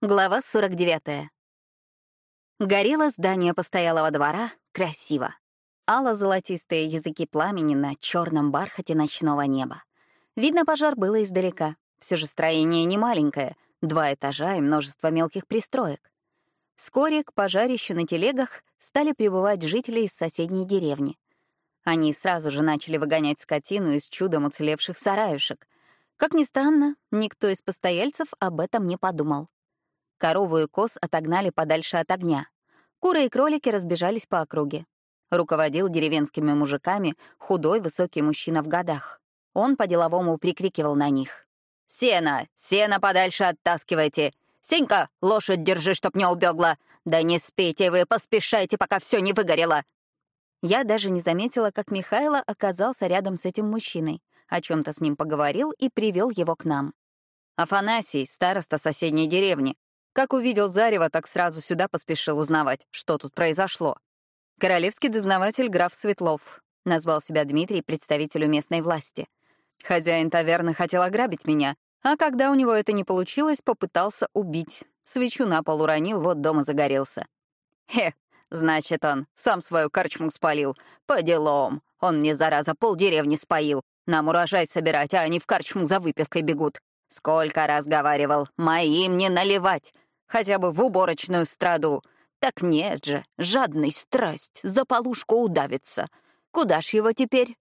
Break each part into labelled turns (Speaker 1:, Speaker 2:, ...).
Speaker 1: Глава 49. Горело здание постоялого двора красиво. Ало-золотистые языки пламени на черном бархате ночного неба. Видно, пожар было издалека. Все же строение не маленькое, два этажа и множество мелких пристроек. Вскоре к пожарищу на телегах стали прибывать жители из соседней деревни. Они сразу же начали выгонять скотину из чудом уцелевших сараюшек. Как ни странно, никто из постояльцев об этом не подумал. Корову и коз отогнали подальше от огня. Куры и кролики разбежались по округе. Руководил деревенскими мужиками худой высокий мужчина в годах. Он по-деловому прикрикивал на них. «Сено! Сено подальше оттаскивайте! Сенька, лошадь держи, чтоб не убегла! Да не спейте вы, поспешайте, пока все не выгорело!» Я даже не заметила, как Михайло оказался рядом с этим мужчиной, о чем то с ним поговорил и привел его к нам. Афанасий, староста соседней деревни, как увидел Зарева, так сразу сюда поспешил узнавать, что тут произошло. Королевский дознаватель граф Светлов. Назвал себя Дмитрий представителю местной власти. Хозяин таверны хотел ограбить меня, а когда у него это не получилось, попытался убить. Свечу на пол уронил, вот дома загорелся. Хе, значит, он сам свою корчму спалил. По делам. Он мне, зараза, полдеревни споил. Нам урожай собирать, а они в корчму за выпивкой бегут. Сколько раз говаривал, моим не наливать хотя бы в уборочную страду. Так нет же, жадный страсть, за полушку удавится. Куда ж его теперь?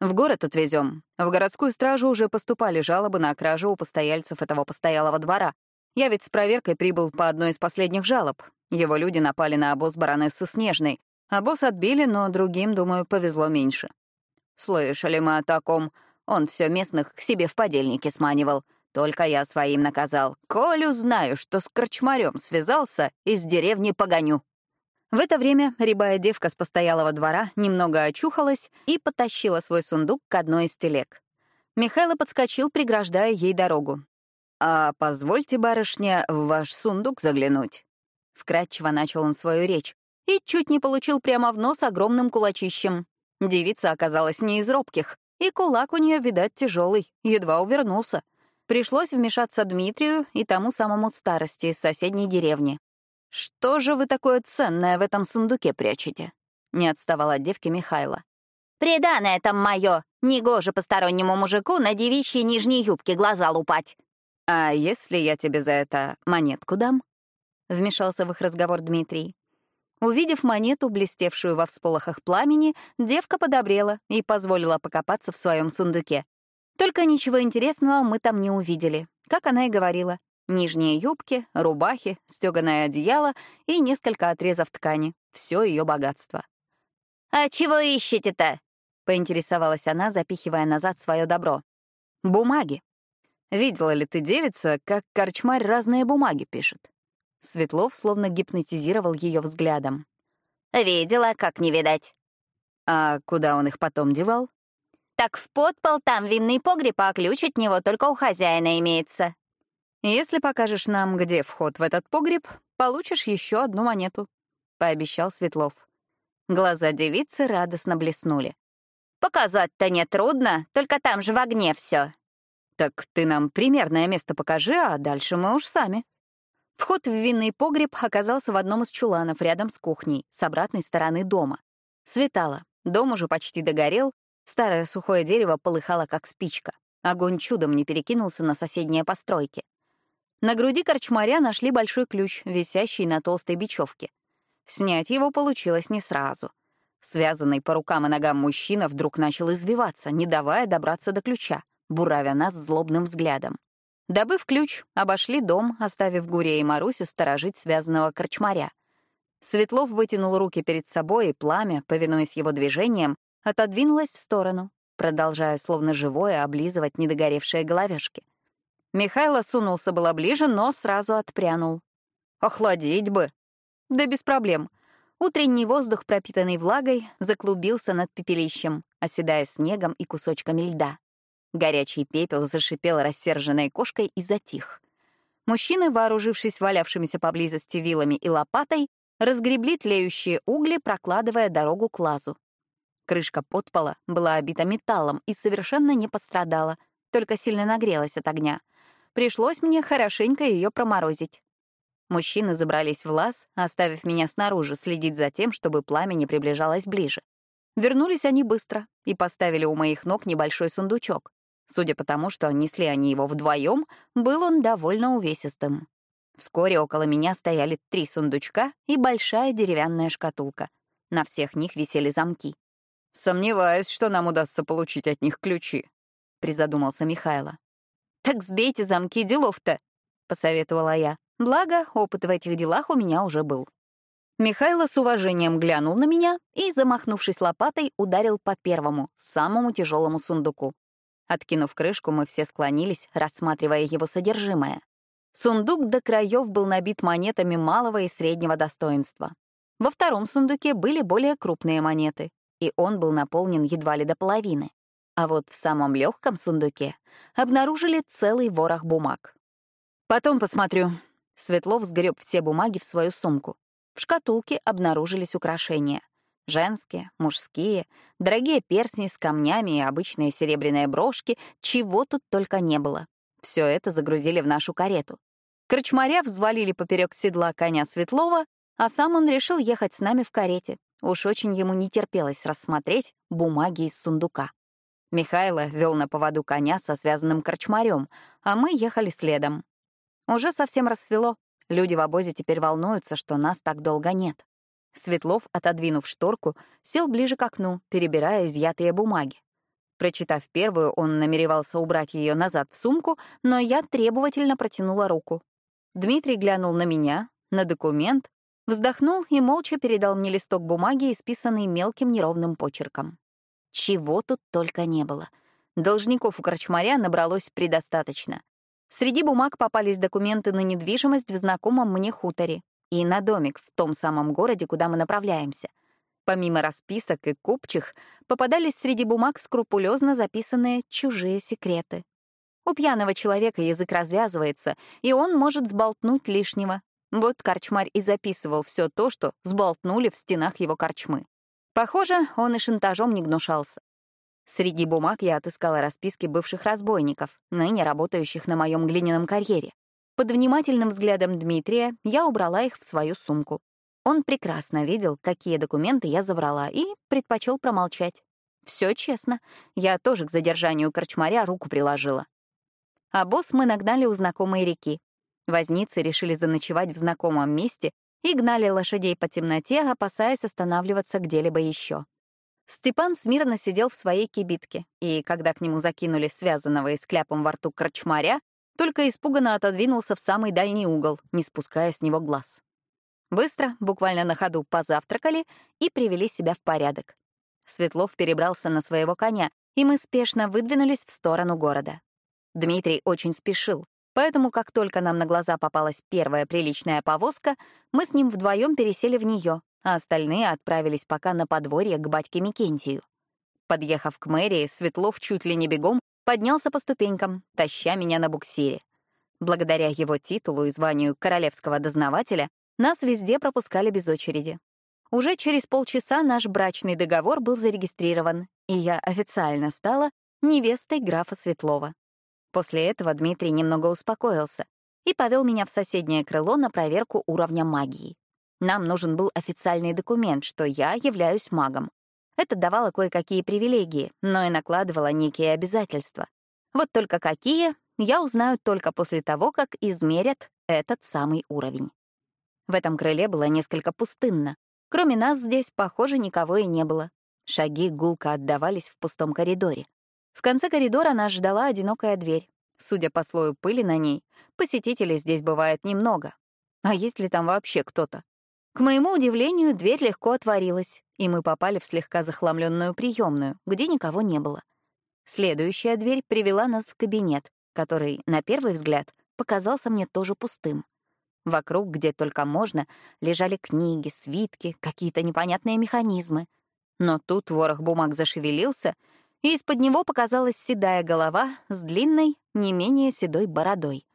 Speaker 1: В город отвезем. В городскую стражу уже поступали жалобы на кражу у постояльцев этого постоялого двора. Я ведь с проверкой прибыл по одной из последних жалоб. Его люди напали на обоз баронессы Снежной. Обоз отбили, но другим, думаю, повезло меньше. Слышали мы о таком. Он все местных к себе в подельники сманивал. Только я своим наказал. Колю знаю, что с корчмарем связался, из деревни погоню. В это время рябая девка с постоялого двора немного очухалась и потащила свой сундук к одной из телег. Михайло подскочил, преграждая ей дорогу. «А позвольте, барышня, в ваш сундук заглянуть». Вкратчиво начал он свою речь и чуть не получил прямо в нос огромным кулачищем. Девица оказалась не из робких, и кулак у нее, видать, тяжелый, едва увернулся. Пришлось вмешаться Дмитрию и тому самому старости из соседней деревни. «Что же вы такое ценное в этом сундуке прячете?» — не отставал от девки Михайла.
Speaker 2: «Приданное там мое! Негоже постороннему мужику на девичьей нижней юбке глаза лупать!»
Speaker 1: «А если я тебе за это монетку дам?» — вмешался в их разговор Дмитрий. Увидев монету, блестевшую во всполохах пламени, девка подобрела и позволила покопаться в своем сундуке. Только ничего интересного мы там не увидели. Как она и говорила, нижние юбки, рубахи, стёганое одеяло и несколько отрезов ткани. Все ее богатство.
Speaker 2: «А чего ищете-то?» — поинтересовалась она, запихивая назад свое добро.
Speaker 1: «Бумаги. Видела ли ты, девица, как корчмарь разные бумаги пишет?» Светлов словно гипнотизировал ее взглядом.
Speaker 2: «Видела, как не видать».
Speaker 1: «А куда он их потом девал?»
Speaker 2: Так в подпол там винный погреб, а ключ от него только у хозяина имеется.
Speaker 1: Если покажешь нам, где вход в этот погреб, получишь еще одну монету», — пообещал Светлов. Глаза девицы радостно блеснули.
Speaker 2: «Показать-то нетрудно, только там же в огне все.
Speaker 1: «Так ты нам примерное место покажи, а дальше мы уж сами». Вход в винный погреб оказался в одном из чуланов рядом с кухней, с обратной стороны дома. Светало, дом уже почти догорел, Старое сухое дерево полыхало, как спичка. Огонь чудом не перекинулся на соседние постройки. На груди корчмаря нашли большой ключ, висящий на толстой бечевке. Снять его получилось не сразу. Связанный по рукам и ногам мужчина вдруг начал извиваться, не давая добраться до ключа, буравя нас злобным взглядом. Добыв ключ, обошли дом, оставив Гурия и Марусю сторожить связанного корчмаря. Светлов вытянул руки перед собой, и пламя, повинуясь его движениям, отодвинулась в сторону, продолжая словно живое облизывать недогоревшие головешки. Михайло сунулся было ближе, но сразу отпрянул. «Охладить бы!» «Да без проблем». Утренний воздух, пропитанный влагой, заклубился над пепелищем, оседая снегом и кусочками льда. Горячий пепел зашипел рассерженной кошкой и затих. Мужчины, вооружившись валявшимися поблизости вилами и лопатой, разгребли тлеющие угли, прокладывая дорогу к лазу. Крышка подпола была обита металлом и совершенно не пострадала, только сильно нагрелась от огня. Пришлось мне хорошенько ее проморозить. Мужчины забрались в лаз, оставив меня снаружи следить за тем, чтобы пламя не приближалось ближе. Вернулись они быстро и поставили у моих ног небольшой сундучок. Судя по тому, что несли они его вдвоем, был он довольно увесистым. Вскоре около меня стояли три сундучка и большая деревянная шкатулка. На всех них висели замки. «Сомневаюсь, что нам удастся получить от них ключи», — призадумался Михайло. «Так сбейте замки делов-то», — посоветовала я. Благо, опыт в этих делах у меня уже был. Михайло с уважением глянул на меня и, замахнувшись лопатой, ударил по первому, самому тяжелому сундуку. Откинув крышку, мы все склонились, рассматривая его содержимое. Сундук до краев был набит монетами малого и среднего достоинства. Во втором сундуке были более крупные монеты, и он был наполнен едва ли до половины. А вот в самом легком сундуке обнаружили целый ворох бумаг. «Потом посмотрю». Светлов сгреб все бумаги в свою сумку. В шкатулке обнаружились украшения. Женские, мужские, дорогие перстни с камнями и обычные серебряные брошки, чего тут только не было. Все это загрузили в нашу карету. Корчмаря взвалили поперек седла коня Светлова, а сам он решил ехать с нами в карете. Уж очень ему не терпелось рассмотреть бумаги из сундука. Михайло вел на поводу коня со связанным корчмарем, а мы ехали следом. Уже совсем рассвело. Люди в обозе теперь волнуются, что нас так долго нет. Светлов, отодвинув шторку, сел ближе к окну, перебирая изъятые бумаги. Прочитав первую, он намеревался убрать ее назад в сумку, но я требовательно протянула руку. Дмитрий глянул на меня, на документ, вздохнул и молча передал мне листок бумаги, исписанный мелким неровным почерком. Чего тут только не было. Должников у Крачмаря набралось предостаточно. Среди бумаг попались документы на недвижимость в знакомом мне хуторе и на домик в том самом городе, куда мы направляемся. Помимо расписок и купчих, попадались среди бумаг скрупулезно записанные чужие секреты. У пьяного человека язык развязывается, и он может сболтнуть лишнего. Вот корчмарь и записывал все то, что сболтнули в стенах его корчмы. Похоже, он и шантажом не гнушался. Среди бумаг я отыскала расписки бывших разбойников, ныне работающих на моем глиняном карьере. Под внимательным взглядом Дмитрия я убрала их в свою сумку. Он прекрасно видел, какие документы я забрала, и предпочел промолчать. Все честно. Я тоже к задержанию корчмаря руку приложила. А босс мы нагнали у знакомой реки. Возницы решили заночевать в знакомом месте и гнали лошадей по темноте, опасаясь останавливаться где-либо еще. Степан смирно сидел в своей кибитке, и когда к нему закинули связанного и с кляпом во рту корчмаря, только испуганно отодвинулся в самый дальний угол, не спуская с него глаз. Быстро, буквально на ходу, позавтракали и привели себя в порядок. Светлов перебрался на своего коня, и мы спешно выдвинулись в сторону города. Дмитрий очень спешил, Поэтому, как только нам на глаза попалась первая приличная повозка, мы с ним вдвоем пересели в нее, а остальные отправились пока на подворье к батьке Микентию. Подъехав к мэрии, Светлов чуть ли не бегом поднялся по ступенькам, таща меня на буксире. Благодаря его титулу и званию королевского дознавателя нас везде пропускали без очереди. Уже через полчаса наш брачный договор был зарегистрирован, и я официально стала невестой графа Светлова. После этого Дмитрий немного успокоился и повел меня в соседнее крыло на проверку уровня магии. Нам нужен был официальный документ, что я являюсь магом. Это давало кое-какие привилегии, но и накладывало некие обязательства. Вот только какие, я узнаю только после того, как измерят этот самый уровень. В этом крыле было несколько пустынно. Кроме нас здесь, похоже, никого и не было. Шаги гулко отдавались в пустом коридоре. В конце коридора нас ждала одинокая дверь. Судя по слою пыли на ней, посетителей здесь бывает немного. А есть ли там вообще кто-то? К моему удивлению, дверь легко отворилась, и мы попали в слегка захламленную приемную, где никого не было. Следующая дверь привела нас в кабинет, который, на первый взгляд, показался мне тоже пустым. Вокруг, где только можно, лежали книги, свитки, какие-то непонятные механизмы. Но тут ворох бумаг зашевелился — и из-под него показалась седая голова с длинной, не менее седой бородой.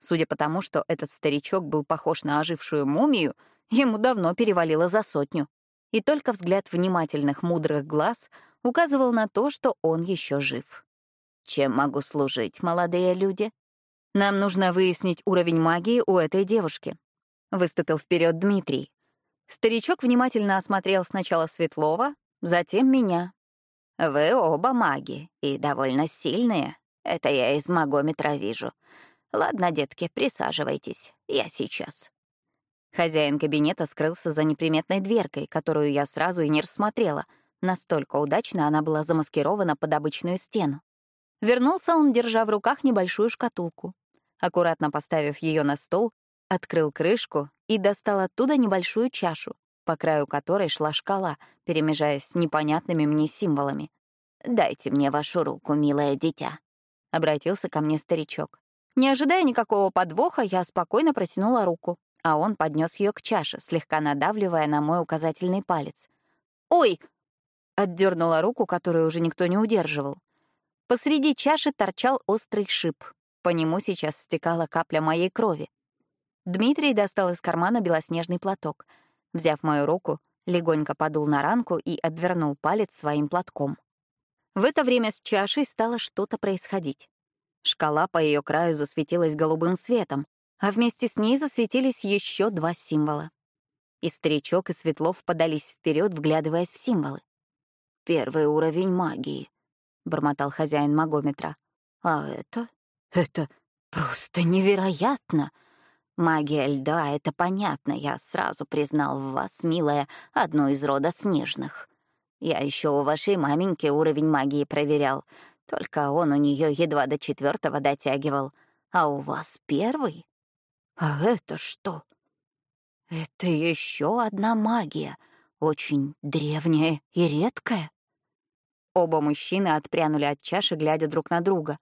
Speaker 1: Судя по тому, что этот старичок был похож на ожившую мумию, ему давно перевалило за сотню. И только взгляд внимательных, мудрых глаз указывал на то, что он еще жив. «Чем могу служить, молодые люди?» «Нам нужно выяснить уровень магии у этой девушки». Выступил вперед Дмитрий. Старичок внимательно осмотрел сначала Светлова, затем меня.
Speaker 2: «Вы оба маги, и довольно сильные. Это я из магометра вижу. Ладно, детки, присаживайтесь, я сейчас».
Speaker 1: Хозяин кабинета скрылся за неприметной дверкой, которую я сразу и не рассмотрела. Настолько удачно она была замаскирована под обычную стену. Вернулся он, держа в руках небольшую шкатулку. Аккуратно поставив ее на стол, открыл крышку и достал оттуда небольшую чашу, по краю которой шла шкала, перемежаясь с непонятными мне символами.
Speaker 2: «Дайте мне вашу руку, милое дитя», — обратился ко мне старичок.
Speaker 1: Не ожидая никакого подвоха, я спокойно протянула руку, а он поднес ее к чаше, слегка надавливая на мой указательный палец. «Ой!» — отдернула руку, которую уже никто не удерживал. Посреди чаши торчал острый шип. По нему сейчас стекала капля моей крови. Дмитрий достал из кармана белоснежный платок. Взяв мою руку, легонько подул на ранку и обвернул палец своим платком. В это время с чашей стало что-то происходить. Шкала по ее краю засветилась голубым светом, а вместе с ней засветились еще два символа. И старичок, и Светлов подались вперед, вглядываясь в символы.
Speaker 2: «Первый уровень магии», бормотал хозяин магометра. «А это? Это просто невероятно! Магия льда — это понятно, я сразу признал в вас, милая, одну из рода снежных. Я еще у вашей маменьки уровень магии проверял, только он у нее едва до четвертого дотягивал, а у вас первый? А это что? Это еще одна магия, очень древняя и редкая.
Speaker 1: Оба мужчины отпрянули от чаши, глядя друг на друга.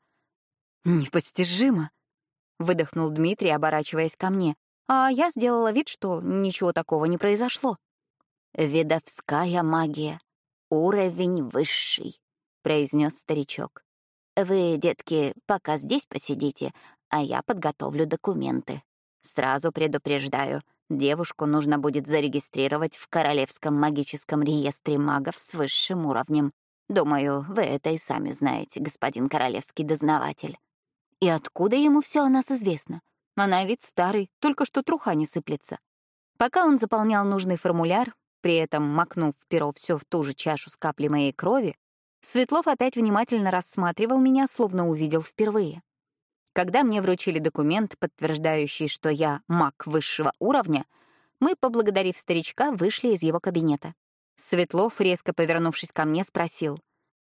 Speaker 1: «Непостижимо!» — выдохнул Дмитрий, оборачиваясь ко мне, а я сделала вид, что ничего такого не произошло.
Speaker 2: «Видовская магия. Уровень высший», — произнес старичок. «Вы, детки, пока здесь посидите, а я подготовлю документы. Сразу предупреждаю, девушку нужно будет зарегистрировать в Королевском магическом реестре магов с высшим уровнем. Думаю, вы это и сами знаете, господин королевский дознаватель.
Speaker 1: И откуда ему все о нас известно? Она ведь старый, только что труха не сыплется. Пока он заполнял нужный формуляр, при этом макнув перо все в ту же чашу с каплей моей крови, Светлов опять внимательно рассматривал меня, словно увидел впервые. Когда мне вручили документ, подтверждающий, что я маг высшего уровня, мы, поблагодарив старичка, вышли из его кабинета. Светлов, резко повернувшись ко мне, спросил.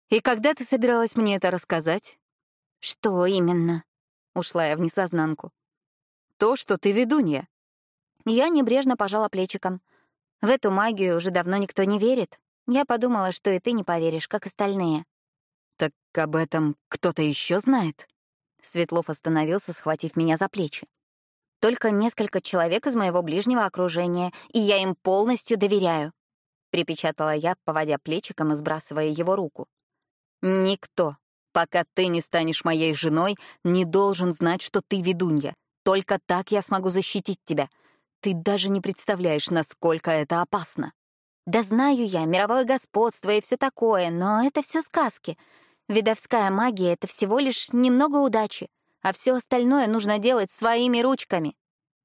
Speaker 1: «И когда ты собиралась мне это рассказать?»
Speaker 2: «Что именно?» — ушла я в несознанку.
Speaker 1: «То, что ты ведунья».
Speaker 2: Я небрежно пожала плечиком. В эту магию уже давно никто не верит. Я подумала, что и ты не поверишь, как остальные.
Speaker 1: «Так об этом кто-то еще знает?» Светлов остановился, схватив меня за плечи.
Speaker 2: «Только несколько человек из моего ближнего окружения, и я им полностью доверяю припечатала я, поводя плечиком и сбрасывая его руку.
Speaker 1: «Никто, пока ты не станешь моей женой, не должен знать, что ты ведунья. Только так я смогу защитить тебя. Ты даже не представляешь, насколько это опасно».
Speaker 2: «Да знаю я, мировое господство и все такое, но это все сказки. Видовская магия — это всего лишь немного удачи, а все остальное нужно делать своими ручками».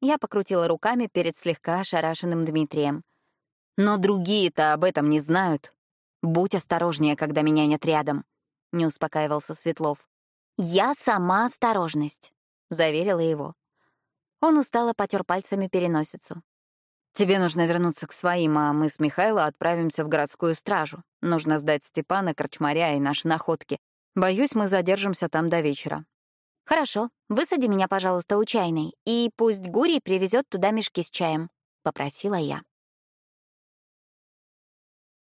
Speaker 2: Я покрутила руками перед слегка ошарашенным Дмитрием.
Speaker 1: Но другие-то об этом не знают. Будь осторожнее, когда меня нет рядом», — не успокаивался Светлов.
Speaker 2: «Я сама осторожность», — заверила его. Он устало потер пальцами переносицу.
Speaker 1: «Тебе нужно вернуться к своим, а мы с Михайло отправимся в городскую стражу. Нужно сдать Степана, Корчмаря и наши находки. Боюсь, мы задержимся там до вечера».
Speaker 2: «Хорошо, высади меня, пожалуйста, у чайной, и пусть Гурий привезет туда мешки с чаем», — попросила я.